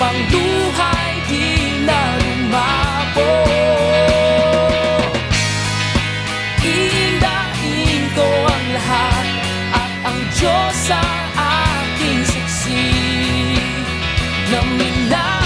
upang buhay di na lumabo Iindahin ko ang lahat at ang Diyos sa aking siksi Namin na